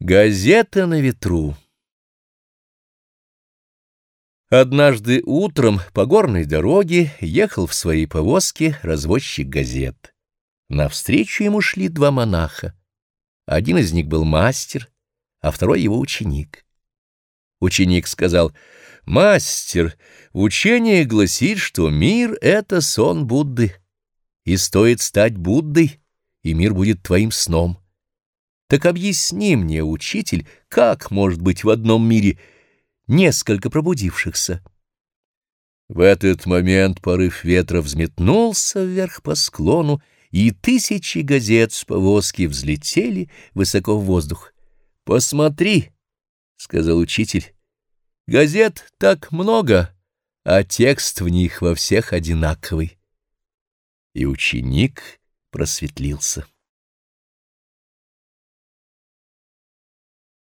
Газета на ветру Однажды утром по горной дороге ехал в своей повозке развозчик газет. Навстречу ему шли два монаха. Один из них был мастер, а второй его ученик. Ученик сказал, «Мастер, учение гласит, что мир — это сон Будды, и стоит стать Буддой, и мир будет твоим сном». Так объясни мне, учитель, как может быть в одном мире несколько пробудившихся? В этот момент порыв ветра взметнулся вверх по склону, и тысячи газет с повозки взлетели высоко в воздух. «Посмотри», — сказал учитель, — «газет так много, а текст в них во всех одинаковый». И ученик просветлился.